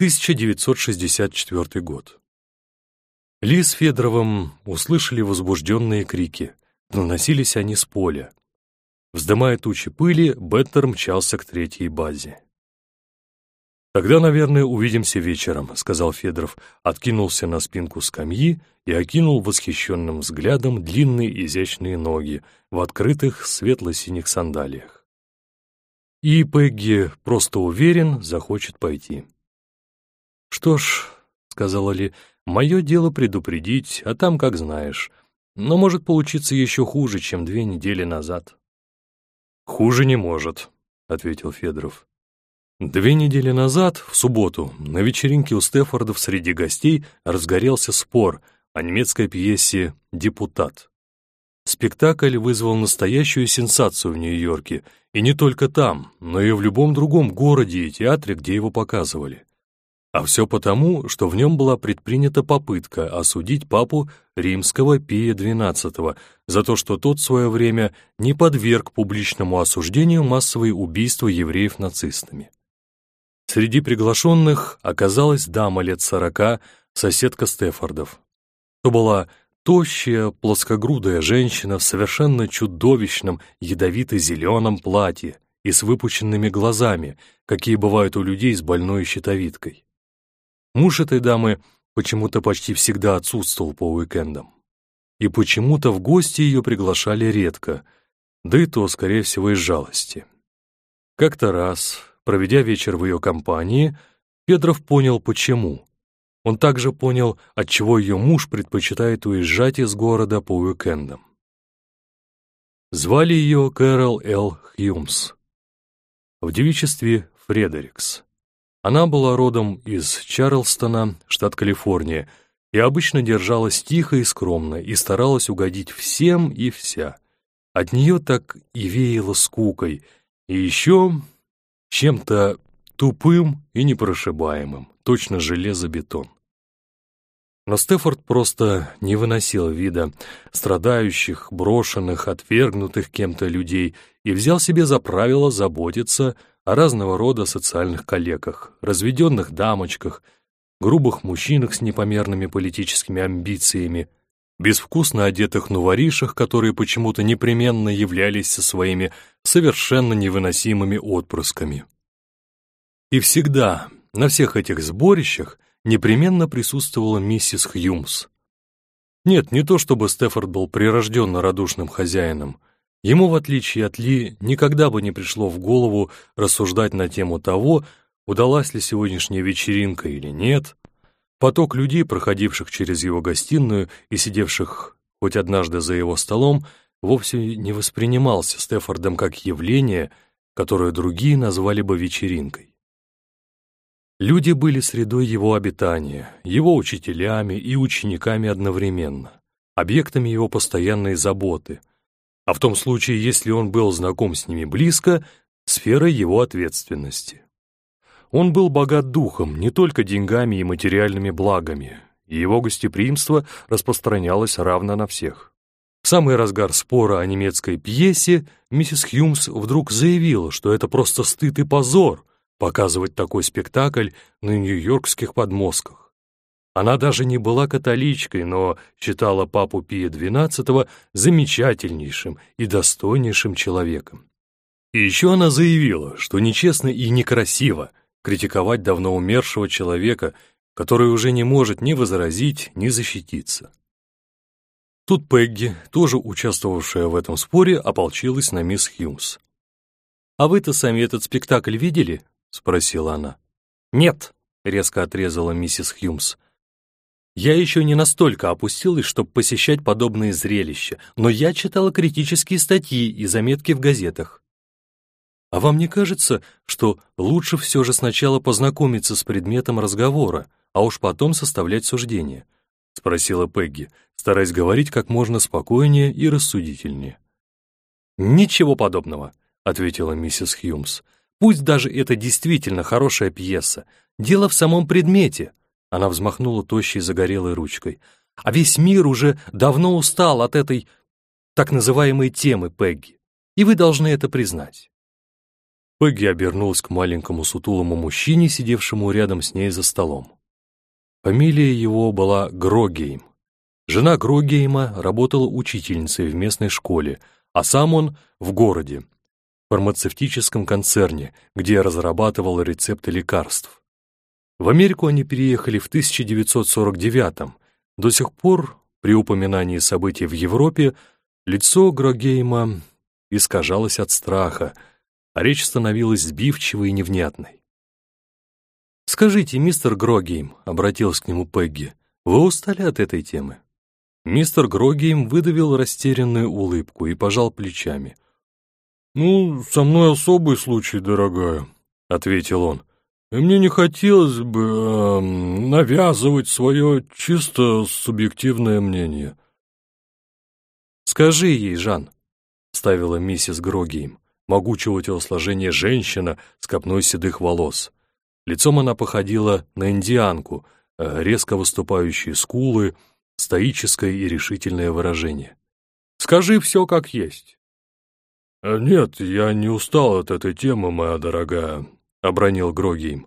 1964 год. Ли с Федоровым услышали возбужденные крики. Доносились они с поля. Вздымая тучи пыли, Беттер мчался к третьей базе. «Тогда, наверное, увидимся вечером», — сказал Федоров, откинулся на спинку скамьи и окинул восхищенным взглядом длинные изящные ноги в открытых светло-синих сандалиях. И Пегги, просто уверен, захочет пойти. «Что ж», — сказала Ли, — «мое дело предупредить, а там как знаешь. Но может получиться еще хуже, чем две недели назад». «Хуже не может», — ответил Федоров. Две недели назад, в субботу, на вечеринке у Стефордов среди гостей разгорелся спор о немецкой пьесе «Депутат». Спектакль вызвал настоящую сенсацию в Нью-Йорке, и не только там, но и в любом другом городе и театре, где его показывали. А все потому, что в нем была предпринята попытка осудить папу римского Пия XII за то, что тот в свое время не подверг публичному осуждению массовые убийства евреев нацистами. Среди приглашенных оказалась дама лет сорока, соседка Стефордов. То была тощая, плоскогрудая женщина в совершенно чудовищном ядовито-зеленом платье и с выпученными глазами, какие бывают у людей с больной щитовидкой. Муж этой дамы почему-то почти всегда отсутствовал по уикендам. И почему-то в гости ее приглашали редко, да и то, скорее всего, из жалости. Как-то раз, Проведя вечер в ее компании, Петров понял, почему. Он также понял, отчего ее муж предпочитает уезжать из города по уикендам. Звали ее Кэрол Л. Хьюмс. В девичестве Фредерикс. Она была родом из Чарлстона, штат Калифорния, и обычно держалась тихо и скромно, и старалась угодить всем и вся. От нее так и веяло скукой, и еще чем-то тупым и непрошибаемым, точно железобетон. Но Стефорд просто не выносил вида страдающих, брошенных, отвергнутых кем-то людей и взял себе за правило заботиться о разного рода социальных коллегах, разведенных дамочках, грубых мужчинах с непомерными политическими амбициями, безвкусно одетых нуворишах, которые почему-то непременно являлись со своими совершенно невыносимыми отпрысками. И всегда, на всех этих сборищах, непременно присутствовала миссис Хьюмс. Нет, не то чтобы Стефорд был прирожденно радушным хозяином. Ему, в отличие от Ли, никогда бы не пришло в голову рассуждать на тему того, удалась ли сегодняшняя вечеринка или нет, Поток людей, проходивших через его гостиную и сидевших хоть однажды за его столом, вовсе не воспринимался Стефордом как явление, которое другие назвали бы вечеринкой. Люди были средой его обитания, его учителями и учениками одновременно, объектами его постоянной заботы, а в том случае, если он был знаком с ними близко, сферой его ответственности. Он был богат духом, не только деньгами и материальными благами, и его гостеприимство распространялось равно на всех. В самый разгар спора о немецкой пьесе миссис Хьюмс вдруг заявила, что это просто стыд и позор показывать такой спектакль на нью-йоркских подмостках. Она даже не была католичкой, но считала папу Пия XII замечательнейшим и достойнейшим человеком. И еще она заявила, что нечестно и некрасиво критиковать давно умершего человека, который уже не может ни возразить, ни защититься. Тут Пегги, тоже участвовавшая в этом споре, ополчилась на мисс Хьюмс. «А вы-то сами этот спектакль видели?» — спросила она. «Нет», — резко отрезала миссис Хьюмс. «Я еще не настолько опустилась, чтобы посещать подобные зрелища, но я читала критические статьи и заметки в газетах. А вам не кажется, что лучше все же сначала познакомиться с предметом разговора, а уж потом составлять суждение? Спросила Пегги, стараясь говорить как можно спокойнее и рассудительнее. «Ничего подобного», — ответила миссис Хьюмс. «Пусть даже это действительно хорошая пьеса. Дело в самом предмете». Она взмахнула тощей загорелой ручкой. «А весь мир уже давно устал от этой так называемой темы Пегги, и вы должны это признать. Пегги обернулась к маленькому сутулому мужчине, сидевшему рядом с ней за столом. Фамилия его была Грогейм. Жена Грогейма работала учительницей в местной школе, а сам он в городе, в фармацевтическом концерне, где разрабатывал рецепты лекарств. В Америку они переехали в 1949 До сих пор, при упоминании событий в Европе, лицо Грогейма искажалось от страха, а речь становилась сбивчивой и невнятной. «Скажите, мистер Грогейм», — обратилась к нему Пегги, — «вы устали от этой темы?» Мистер Грогейм выдавил растерянную улыбку и пожал плечами. «Ну, со мной особый случай, дорогая», — ответил он. «И мне не хотелось бы э, навязывать свое чисто субъективное мнение». «Скажи ей, Жан», — ставила миссис Грогейм, могучего телосложения женщина с копной седых волос. Лицом она походила на индианку, э, резко выступающие скулы, стоическое и решительное выражение. «Скажи все как есть». «Э, «Нет, я не устал от этой темы, моя дорогая», — обронил Грогейм.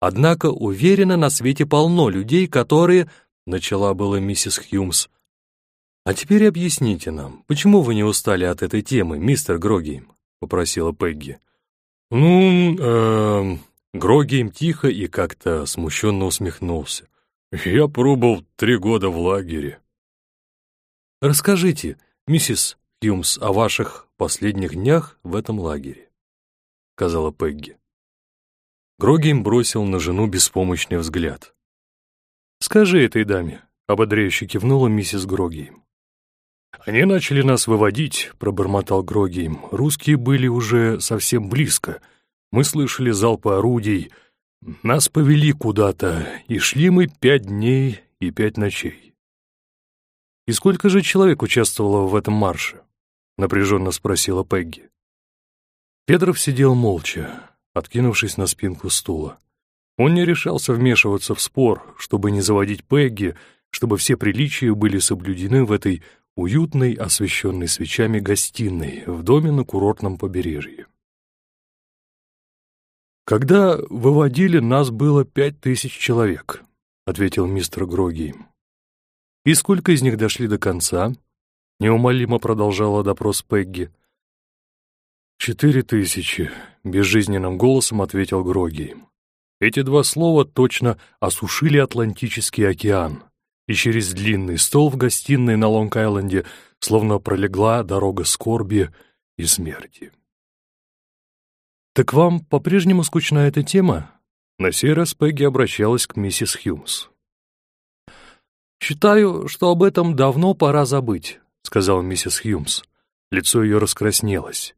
«Однако, уверена, на свете полно людей, которые...» — начала была миссис Хьюмс. «А теперь объясните нам, почему вы не устали от этой темы, мистер Грогейм?» — попросила Пегги. «Ну, э, Грогейм тихо и как-то смущенно усмехнулся. «Я пробыл три года в лагере». «Расскажите, миссис Хьюмс, о ваших последних днях в этом лагере», — сказала Пегги. Грогейм бросил на жену беспомощный взгляд. «Скажи этой даме», — ободряюще кивнула миссис Грогейм. «Они начали нас выводить», — пробормотал Грогейм. «Русские были уже совсем близко. Мы слышали залпы орудий, — нас повели куда-то, и шли мы пять дней и пять ночей. «И сколько же человек участвовало в этом марше?» — напряженно спросила Пегги. Петров сидел молча, откинувшись на спинку стула. Он не решался вмешиваться в спор, чтобы не заводить Пегги, чтобы все приличия были соблюдены в этой уютной, освещенной свечами гостиной в доме на курортном побережье. «Когда выводили, нас было пять тысяч человек», — ответил мистер Гроги. «И сколько из них дошли до конца?» — неумолимо продолжала допрос Пегги. «Четыре тысячи», — безжизненным голосом ответил Гроги. Эти два слова точно осушили Атлантический океан, и через длинный стол в гостиной на Лонг-Айленде словно пролегла дорога скорби и смерти. «Так вам по-прежнему скучна эта тема?» На сей раз Пегги обращалась к миссис Хьюмс. «Считаю, что об этом давно пора забыть», — сказала миссис Хьюмс. Лицо ее раскраснелось.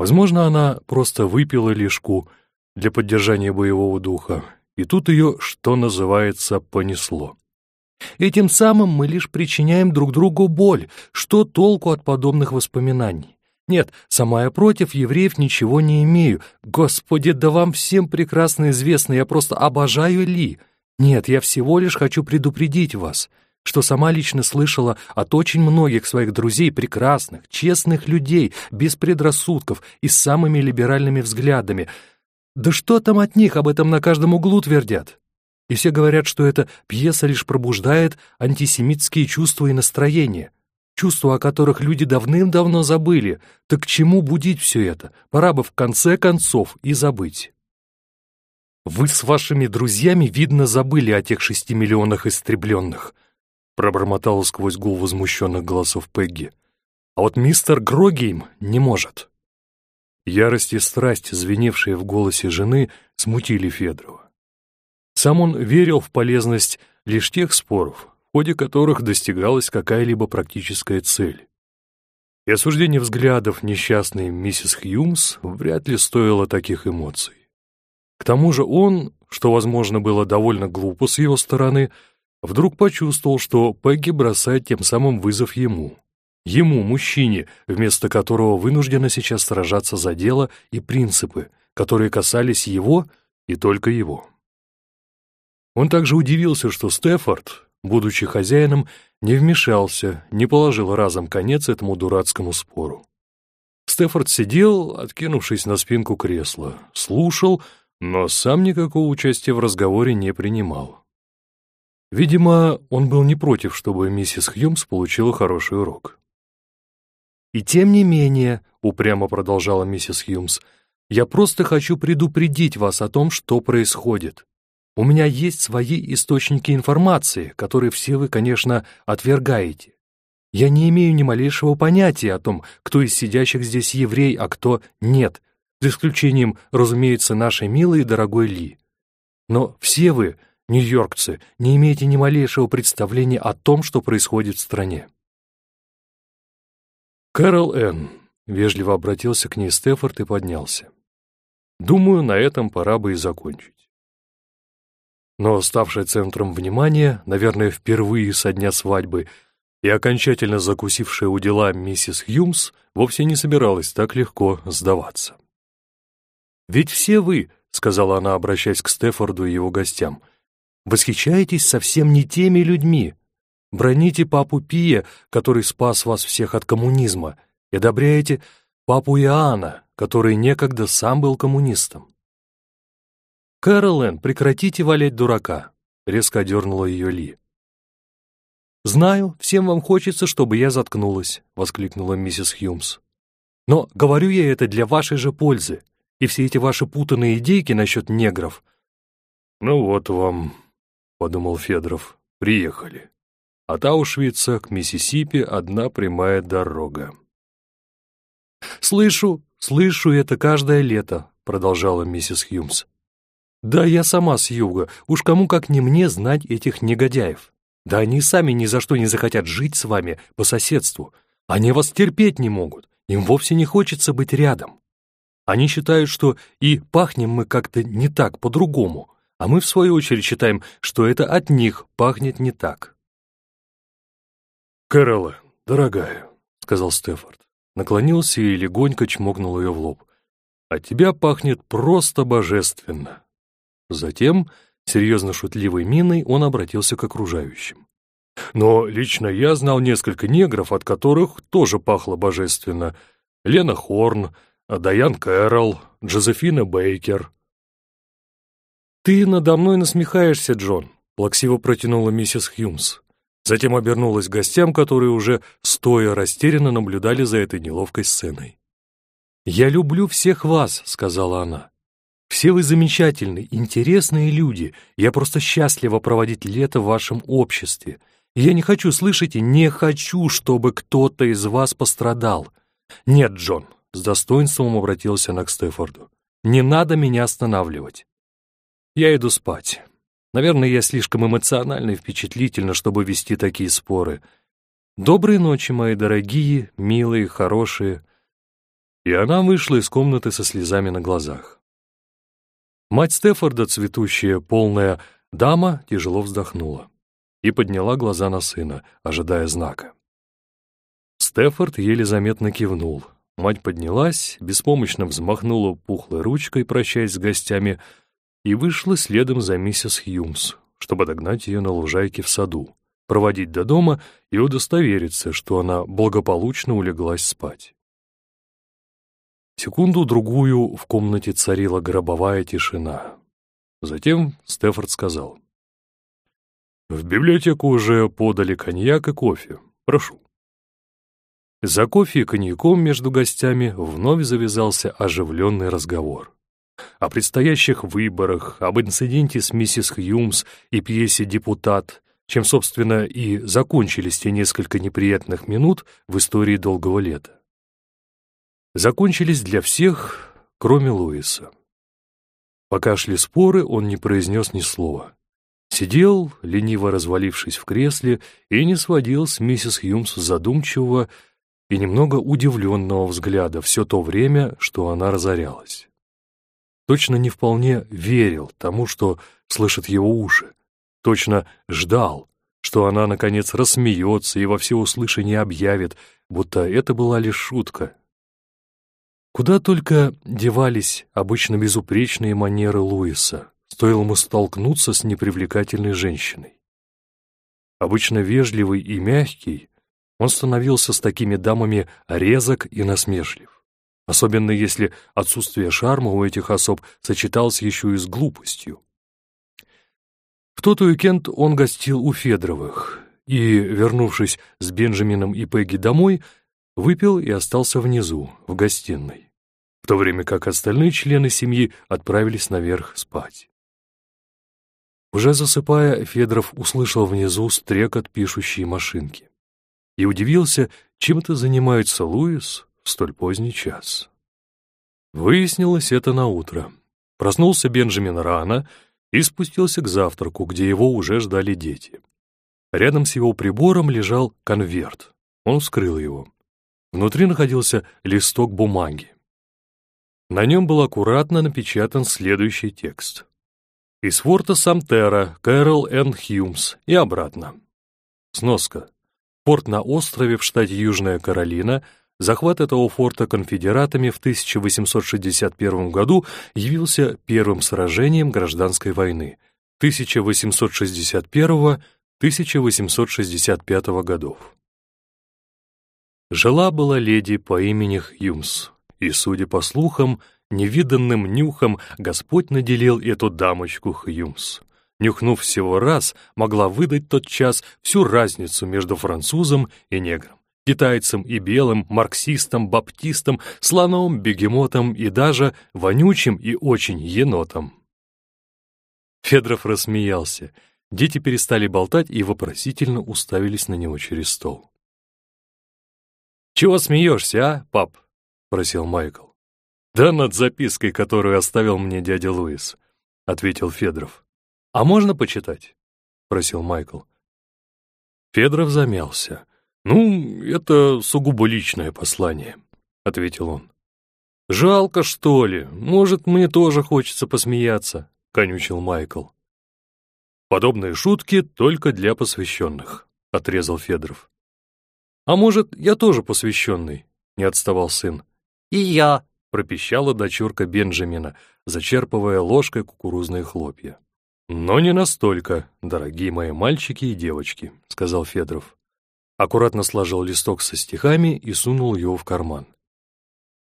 Возможно, она просто выпила лишку для поддержания боевого духа, и тут ее, что называется, понесло. Этим самым мы лишь причиняем друг другу боль. Что толку от подобных воспоминаний? Нет, сама я против евреев ничего не имею. Господи, да вам всем прекрасно известно, я просто обожаю Ли. Нет, я всего лишь хочу предупредить вас, что сама лично слышала от очень многих своих друзей прекрасных, честных людей, без предрассудков и с самыми либеральными взглядами. Да что там от них об этом на каждом углу твердят? И все говорят, что эта пьеса лишь пробуждает антисемитские чувства и настроения чувства о которых люди давным-давно забыли. Так к чему будить все это? Пора бы в конце концов и забыть. «Вы с вашими друзьями, видно, забыли о тех шести миллионах истребленных», пробормотала сквозь гул возмущенных голосов Пегги. «А вот мистер Грогейм не может». Ярость и страсть, звеневшие в голосе жены, смутили Федорова. Сам он верил в полезность лишь тех споров, в ходе которых достигалась какая-либо практическая цель. И осуждение взглядов несчастной миссис Хьюмс вряд ли стоило таких эмоций. К тому же он, что, возможно, было довольно глупо с его стороны, вдруг почувствовал, что Пегги бросает тем самым вызов ему. Ему, мужчине, вместо которого вынуждена сейчас сражаться за дело и принципы, которые касались его и только его. Он также удивился, что Стефорд, будучи хозяином, не вмешался, не положил разом конец этому дурацкому спору. Стефорд сидел, откинувшись на спинку кресла, слушал, но сам никакого участия в разговоре не принимал. Видимо, он был не против, чтобы миссис Хьюмс получила хороший урок. «И тем не менее», — упрямо продолжала миссис Хьюмс, «я просто хочу предупредить вас о том, что происходит. У меня есть свои источники информации, которые все вы, конечно, отвергаете. Я не имею ни малейшего понятия о том, кто из сидящих здесь еврей, а кто нет, за исключением, разумеется, нашей милой и дорогой Ли. Но все вы нью-йоркцы, не имеете ни малейшего представления о том, что происходит в стране. Кэрол Энн вежливо обратился к ней Стефорд и поднялся. Думаю, на этом пора бы и закончить. Но ставшая центром внимания, наверное, впервые со дня свадьбы, и окончательно закусившая у дела миссис Хьюмс вовсе не собиралась так легко сдаваться. «Ведь все вы», — сказала она, обращаясь к Стефорду и его гостям, Восхищаетесь совсем не теми людьми. Броните папу Пия, который спас вас всех от коммунизма, и одобряете папу Иоанна, который некогда сам был коммунистом. «Кэролэн, прекратите валять дурака», — резко одернула ее Ли. «Знаю, всем вам хочется, чтобы я заткнулась», — воскликнула миссис Хьюмс. «Но говорю я это для вашей же пользы, и все эти ваши путанные идейки насчет негров». «Ну вот вам подумал Федоров, приехали. От Аушвица к Миссисипи одна прямая дорога. «Слышу, слышу это каждое лето», — продолжала миссис Хьюмс. «Да, я сама с юга, уж кому как не мне знать этих негодяев. Да они сами ни за что не захотят жить с вами по соседству. Они вас терпеть не могут, им вовсе не хочется быть рядом. Они считают, что и пахнем мы как-то не так, по-другому, а мы, в свою очередь, считаем, что это от них пахнет не так. «Кэрола, дорогая», — сказал Стефорд, наклонился и легонько чмокнул ее в лоб. «От тебя пахнет просто божественно». Затем, серьезно шутливой миной, он обратился к окружающим. «Но лично я знал несколько негров, от которых тоже пахло божественно. Лена Хорн, Даян Кэрролл, Джозефина Бейкер». «Ты надо мной насмехаешься, Джон», — плаксиво протянула миссис Хьюмс. Затем обернулась к гостям, которые уже стоя растерянно наблюдали за этой неловкой сценой. «Я люблю всех вас», — сказала она. «Все вы замечательные, интересные люди. Я просто счастлива проводить лето в вашем обществе. Я не хочу, слышите, не хочу, чтобы кто-то из вас пострадал. Нет, Джон», — с достоинством обратился она к Стефорду, «не надо меня останавливать. Я иду спать. Наверное, я слишком эмоционально и впечатлительна, чтобы вести такие споры. Доброй ночи, мои дорогие, милые, хорошие. И она вышла из комнаты со слезами на глазах. Мать Стефорда, цветущая, полная дама, тяжело вздохнула и подняла глаза на сына, ожидая знака. Стефорд еле заметно кивнул. Мать поднялась, беспомощно взмахнула пухлой ручкой, прощаясь с гостями, и вышла следом за миссис Хьюмс, чтобы догнать ее на лужайке в саду, проводить до дома и удостовериться, что она благополучно улеглась спать. Секунду-другую в комнате царила гробовая тишина. Затем Стефорд сказал. «В библиотеку уже подали коньяк и кофе. Прошу». За кофе и коньяком между гостями вновь завязался оживленный разговор о предстоящих выборах, об инциденте с миссис Хьюмс и пьесе «Депутат», чем, собственно, и закончились те несколько неприятных минут в истории долгого лета. Закончились для всех, кроме Луиса. Пока шли споры, он не произнес ни слова. Сидел, лениво развалившись в кресле, и не сводил с миссис Хьюмс задумчивого и немного удивленного взгляда все то время, что она разорялась точно не вполне верил тому, что слышат его уши, точно ждал, что она, наконец, рассмеется и во всеуслышание объявит, будто это была лишь шутка. Куда только девались обычно безупречные манеры Луиса, стоило ему столкнуться с непривлекательной женщиной. Обычно вежливый и мягкий, он становился с такими дамами резок и насмешлив. Особенно если отсутствие шарма у этих особ сочеталось еще и с глупостью. В тот уикенд он гостил у Федоровых и, вернувшись с Бенджамином и Пегги домой, выпил и остался внизу, в гостиной, в то время как остальные члены семьи отправились наверх спать. Уже засыпая, Федоров услышал внизу стрекот пишущей машинки и удивился, чем это занимается Луис в столь поздний час. Выяснилось это на утро. Проснулся Бенджамин рано и спустился к завтраку, где его уже ждали дети. Рядом с его прибором лежал конверт. Он вскрыл его. Внутри находился листок бумаги. На нем был аккуратно напечатан следующий текст. Из форта Самтера, Кэрол Н. Хьюмс и обратно. Сноска. Форт на острове в штате Южная Каролина, захват этого форта конфедератами в 1861 году явился первым сражением гражданской войны 1861-1865 годов. Жила-была леди по имени Хьюмс, и, судя по слухам, Невиданным нюхом Господь наделил эту дамочку Хьюмс. Нюхнув всего раз, могла выдать тот час всю разницу между французом и негром, китайцем и белым, марксистом, баптистом, слоном, бегемотом и даже вонючим и очень енотом. Федоров рассмеялся. Дети перестали болтать и вопросительно уставились на него через стол. «Чего смеешься, а, пап?» — просил Майкл. «Да над запиской, которую оставил мне дядя Луис», — ответил Федоров. «А можно почитать?» — просил Майкл. Федоров замялся. «Ну, это сугубо личное послание», — ответил он. «Жалко, что ли? Может, мне тоже хочется посмеяться», — конючил Майкл. «Подобные шутки только для посвященных», — отрезал Федоров. «А может, я тоже посвященный?» — не отставал сын. «И я», пропищала дочурка Бенджамина, зачерпывая ложкой кукурузные хлопья. «Но не настолько, дорогие мои мальчики и девочки», — сказал Федоров. Аккуратно сложил листок со стихами и сунул его в карман.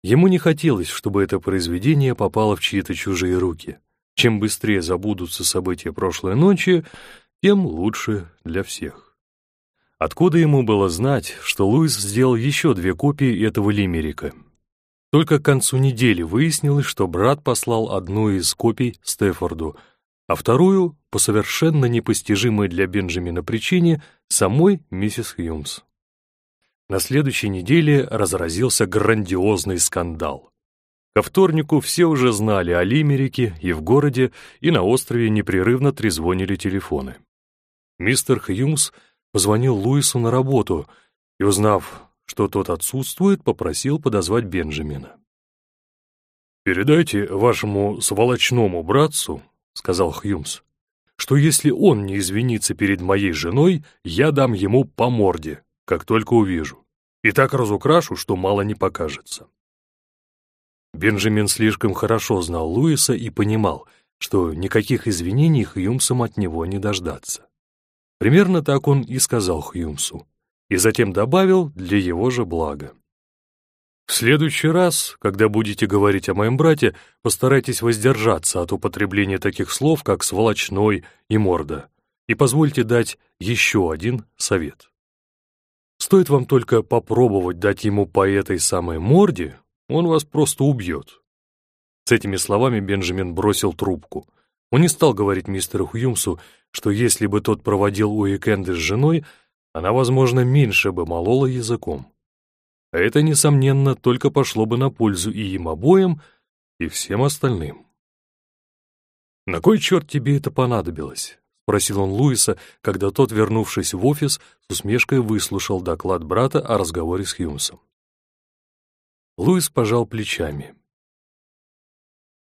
Ему не хотелось, чтобы это произведение попало в чьи-то чужие руки. Чем быстрее забудутся события прошлой ночи, тем лучше для всех. Откуда ему было знать, что Луис сделал еще две копии этого лимерика, только к концу недели выяснилось, что брат послал одну из копий Стефорду, а вторую, по совершенно непостижимой для Бенджамина причине, самой миссис Хьюмс. На следующей неделе разразился грандиозный скандал. Ко вторнику все уже знали о Лимерике, и в городе, и на острове непрерывно трезвонили телефоны. Мистер Хьюмс позвонил Луису на работу и, узнав, что тот отсутствует, попросил подозвать Бенджамина. «Передайте вашему сволочному братцу, — сказал Хьюмс, — что если он не извинится перед моей женой, я дам ему по морде, как только увижу, и так разукрашу, что мало не покажется». Бенджамин слишком хорошо знал Луиса и понимал, что никаких извинений Хьюмсом от него не дождаться. Примерно так он и сказал Хьюмсу и затем добавил для его же блага. В следующий раз, когда будете говорить о моем брате, постарайтесь воздержаться от употребления таких слов, как «сволочной» и «морда», и позвольте дать еще один совет. Стоит вам только попробовать дать ему по этой самой морде, он вас просто убьет. С этими словами Бенджамин бросил трубку. Он не стал говорить мистеру Хьюмсу, что если бы тот проводил уикенды с женой, она, возможно, меньше бы молола языком. А это, несомненно, только пошло бы на пользу и им обоим, и всем остальным. «На кой черт тебе это понадобилось?» — спросил он Луиса, когда тот, вернувшись в офис, с усмешкой выслушал доклад брата о разговоре с Хьюмсом. Луис пожал плечами.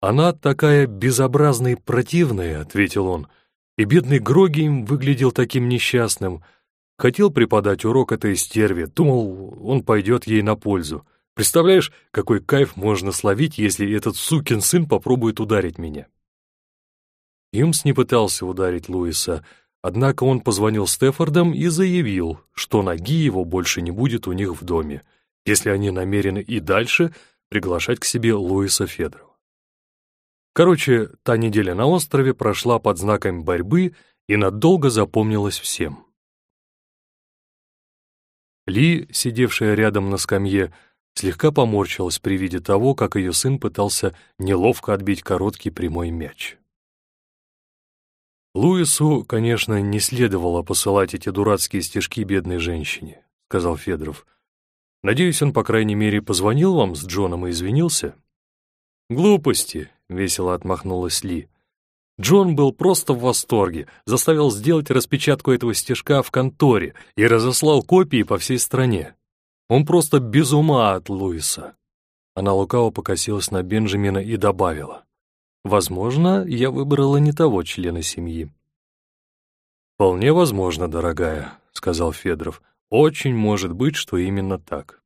«Она такая безобразная и противная», — ответил он, — «и бедный Гроги выглядел таким несчастным». Хотел преподать урок этой стерве, думал, он пойдет ей на пользу. Представляешь, какой кайф можно словить, если этот сукин сын попробует ударить меня? Юмс не пытался ударить Луиса, однако он позвонил Стефордам и заявил, что ноги его больше не будет у них в доме, если они намерены и дальше приглашать к себе Луиса Федорова. Короче, та неделя на острове прошла под знаками борьбы и надолго запомнилась всем. Ли, сидевшая рядом на скамье, слегка поморщилась при виде того, как ее сын пытался неловко отбить короткий прямой мяч. «Луису, конечно, не следовало посылать эти дурацкие стишки бедной женщине», — сказал Федоров. «Надеюсь, он, по крайней мере, позвонил вам с Джоном и извинился?» «Глупости», — весело отмахнулась Ли. Джон был просто в восторге, заставил сделать распечатку этого стежка в конторе и разослал копии по всей стране. Он просто без ума от Луиса. Она лукаво покосилась на Бенджамина и добавила. «Возможно, я выбрала не того члена семьи». «Вполне возможно, дорогая», — сказал Федоров. «Очень может быть, что именно так».